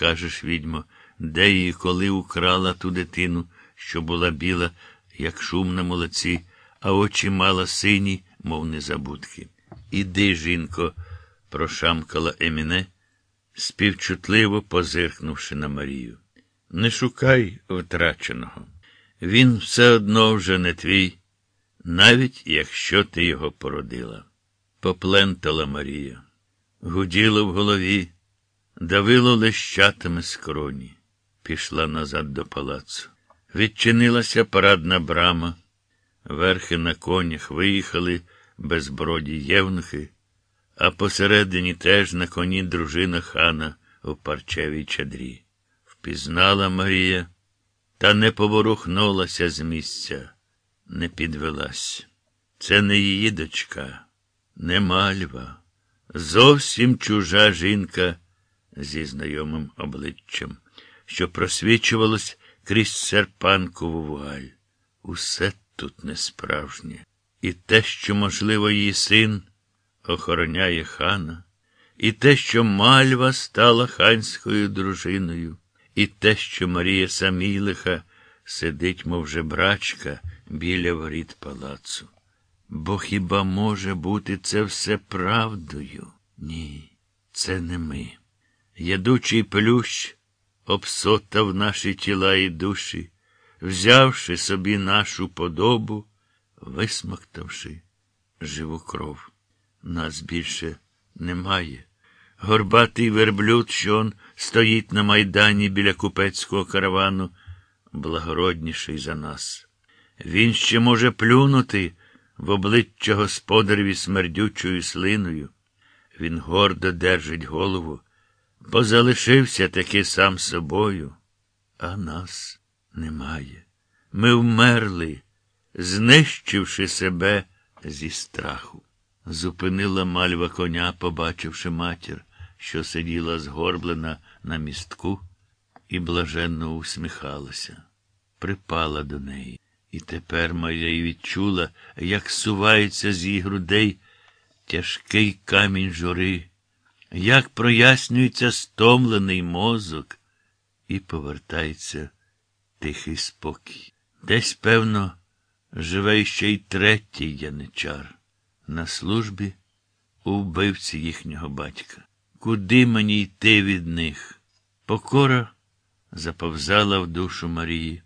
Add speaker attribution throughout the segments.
Speaker 1: Кажеш, відьмо, де її коли украла ту дитину, що була біла, як шум на молоці, а очі мала сині, мов незабудки. Іди, жінко, прошамкала Еміне, співчутливо позиркнувши на Марію. Не шукай втраченого. Він все одно вже не твій, навіть якщо ти його породила. Поплентала Марія. Гуділо в голові, давило лещатами скроні. Пішла назад до палацу. Відчинилася парадна брама. Верхи на конях виїхали безброді євнухи, а посередині теж на коні дружина хана у парчевій чадрі. Впізнала Марія, та не поворухнулася з місця, не підвелась. Це не її дочка, не мальва, зовсім чужа жінка знайомим обличчям, що просвічувалось крізь серпанкову вуаль. Усе тут не справжнє. І те, що, можливо, її син охороняє хана, і те, що мальва стала ханською дружиною, і те, що Марія Самілиха сидить, мов жебрачка, біля воріт палацу. Бо хіба може бути це все правдою? Ні, це не ми. Ядучий плющ обсотав наші тіла і душі, взявши собі нашу подобу, висмоктавши живу кров. Нас більше немає. Горбатий верблюд, що он стоїть на майдані біля купецького каравану, благородніший за нас. Він ще може плюнути в обличчя господареві смердючою слиною. Він гордо держить голову, бо залишився таки сам собою, а нас немає. Ми вмерли, знищивши себе зі страху. Зупинила мальва коня, побачивши матір, що сиділа згорблена на містку, і блаженно усміхалася, припала до неї. І тепер моя й відчула, як сувається з її грудей тяжкий камінь жури, як прояснюється стомлений мозок, і повертається тихий спокій. Десь, певно, живе ще й третій яничар на службі у вбивці їхнього батька. Куди мені йти від них? Покора заповзала в душу Марії,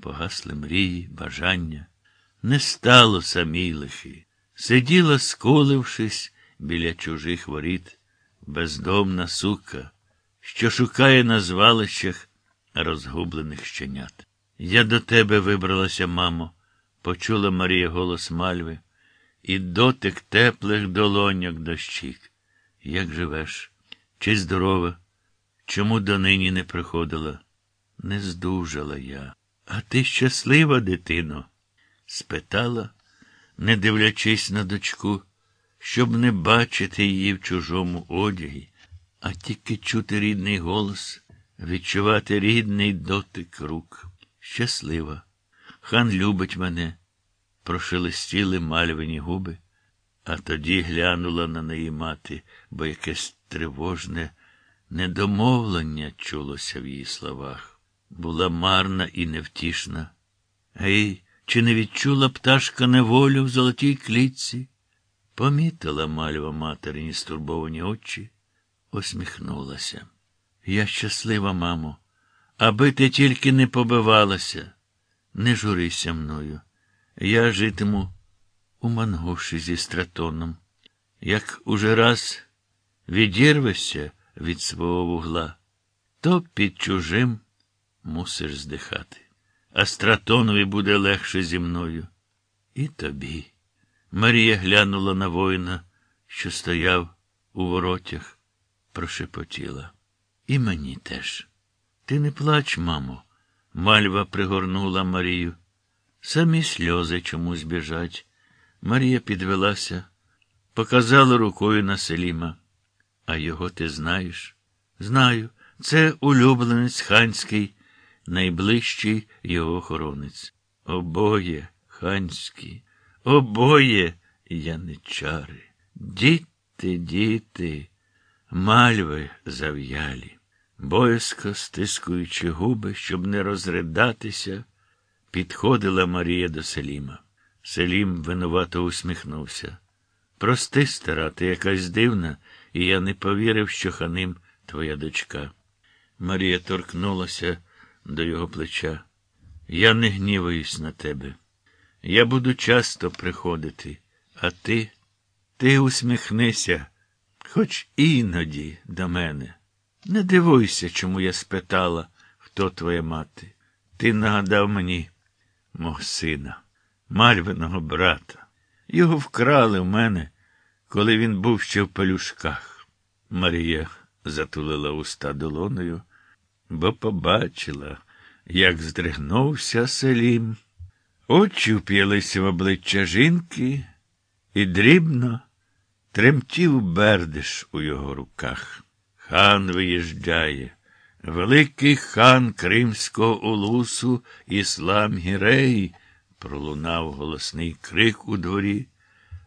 Speaker 1: погасли мрії, бажання. Не стало самій лихи. Сиділа, сколившись біля чужих воріт, бездомна сука, що шукає на звалищах розгублених щенят. Я до тебе вибралася, мамо, почула Марія голос Мальви і дотик теплих долоньок до щік. Як живеш? Чи здорова? Чому донині не приходила? Не здужала я. А ти щаслива, дитино? спитала, не дивлячись на дочку, щоб не бачити її в чужому одягі, а тільки чути рідний голос, відчувати рідний дотик рук. Щаслива. Хан любить мене прошелестіли мальвині губи, а тоді глянула на неї мати, бо якесь тривожне недомовлення чулося в її словах. Була марна і невтішна. Гей, чи не відчула пташка неволю в золотій клітці? Помітила мальва материні стурбовані очі, усміхнулася. Я щаслива, мамо, аби ти тільки не побивалася, не журися мною. Я житиму у Мангуші зі стратоном. Як уже раз відірвешся від свого вугла, то під чужим мусиш здихати. А стратонові буде легше зі мною. І тобі. Марія глянула на воїна, що стояв у воротях, прошепотіла. І мені теж. Ти не плач, мамо. Мальва пригорнула Марію. Самі сльози чомусь біжать. Марія підвелася, показала рукою на Селіма. А його ти знаєш? Знаю. Це улюбленець ханський, найближчий його охоронець. Обоє ханські, обоє яничари. Діти, діти, мальви зав'ялі. Боязко, стискуючи губи, щоб не розридатися, підходила Марія до Селіма. Селім винувато усміхнувся. Прости, стара, ти якась дивна, і я не повірив, що ханим твоя дочка. Марія торкнулася до його плеча. Я не гніваюсь на тебе. Я буду часто приходити, а ти, ти усміхнися, хоч іноді до мене. Не дивуйся, чому я спитала, хто твоя мати. Ти нагадав мені мого сина, мальвиного брата. Його вкрали в мене, коли він був ще в пелюшках. Марія затулила уста долоною, бо побачила, як здригнувся селім. Очі вп'ялися в обличчя жінки, і дрібно тремтів бердиш у його руках. Хан виїжджає. Великий хан Кримського улусу Іслам Гірей, пролунав голосний крик у дворі,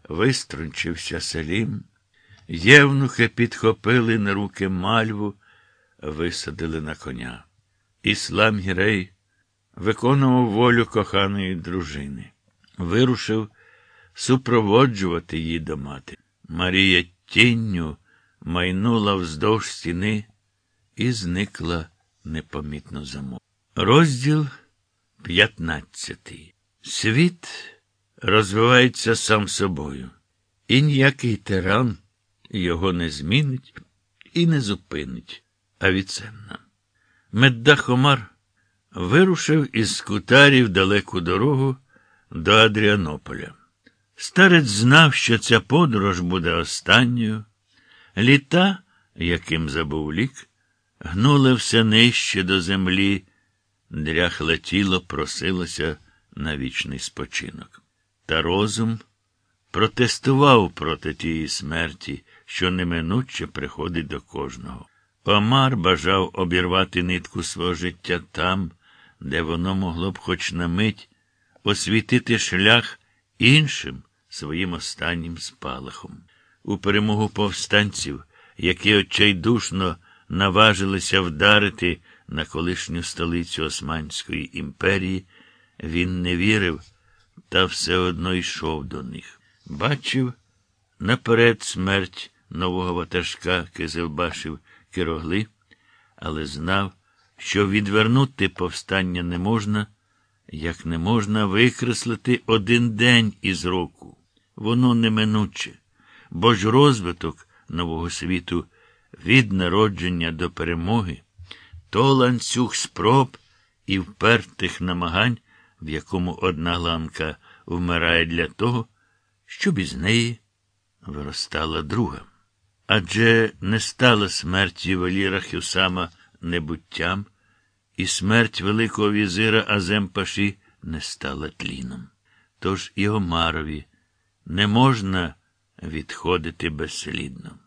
Speaker 1: виструнчився селім. Євнухи підхопили на руки мальву, висадили на коня. Іслам Гірей виконував волю коханої дружини, вирушив супроводжувати її до мати. Марія тінню майнула вздовж стіни і зникла непомітно за мов. Розділ 15. Світ розвивається сам собою, і ніякий тиран його не змінить і не зупинить. Авіценна. Меддах Омар вирушив із скутарів далеку дорогу до Адріанополя. Старець знав, що ця подорож буде останньою. Літа, яким забув лік, гнули все нижче до землі, дряхле тіло просилося на вічний спочинок. Та розум протестував проти тієї смерті, що неминуче приходить до кожного. Омар бажав обірвати нитку свого життя там, де воно могло б хоч на мить освітити шлях іншим своїм останнім спалахом. У перемогу повстанців, які отчайдушно наважилися вдарити на колишню столицю Османської імперії, він не вірив, та все одно йшов до них. Бачив наперед смерть нового ватажка Кизилбашів Кирогли, але знав, що відвернути повстання не можна, як не можна викреслити один день із року. Воно неминуче, бо ж розвиток нового світу від народження до перемоги то ланцюг спроб і впертих намагань, в якому одна ланка вмирає для того, щоб із неї виростала друга. Адже не стала смерть ювеліра Хюсама небуттям, і смерть Великого візира Аземпаші не стала тліном. Тож і Омарові не можна відходити безслідно.